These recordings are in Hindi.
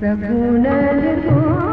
सकुनल को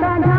सदा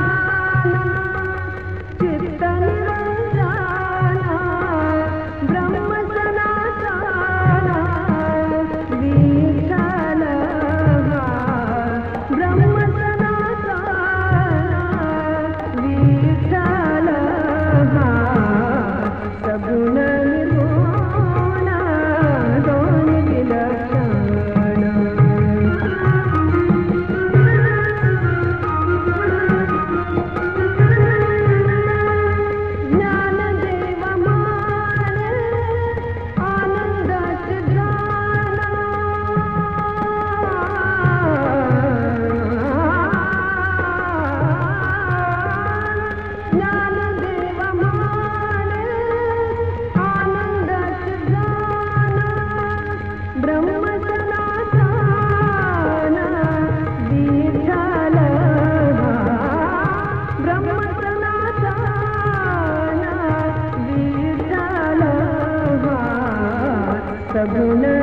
सगुना